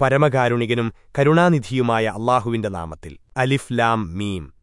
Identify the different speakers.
Speaker 1: പരമകാരുണികനും കരുണാനിധിയുമായ അള്ളാഹുവിന്റെ നാമത്തിൽ. അലിഫ് ലാം മീം.